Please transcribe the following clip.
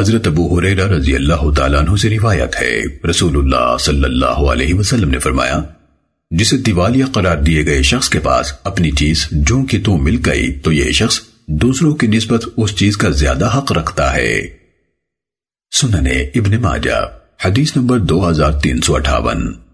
حضرت ابو حریرہ رضی اللہ تعالیٰ عنہ سے روایت ہے۔ رسول اللہ صلی اللہ علیہ وسلم نے فرمایا، جسے دیوالیہ قرار دیے گئے شخص کے پاس اپنی چیز جو کی تو مل گئی، تو یہ شخص دوسروں کی نسبت اس چیز کا زیادہ حق رکھتا ہے۔ سننے ابن ماجہ، حدیث نمبر دو ہزار تین سو اٹھاون۔